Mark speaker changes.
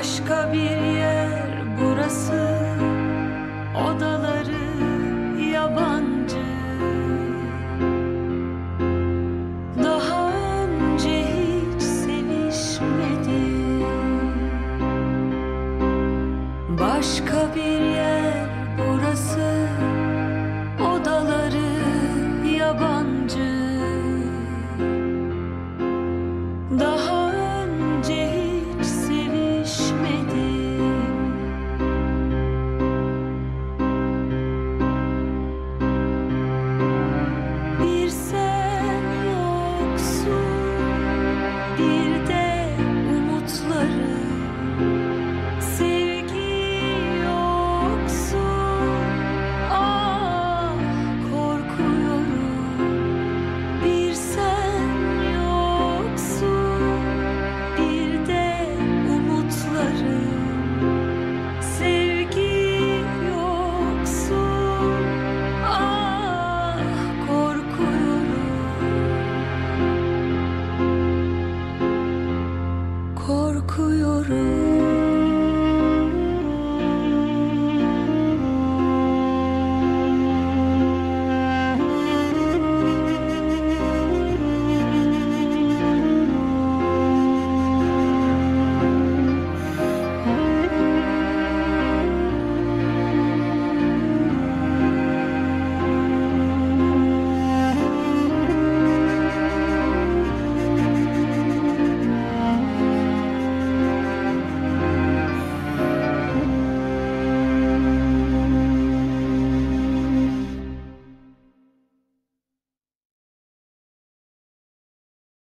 Speaker 1: başka bir yer burası. 모르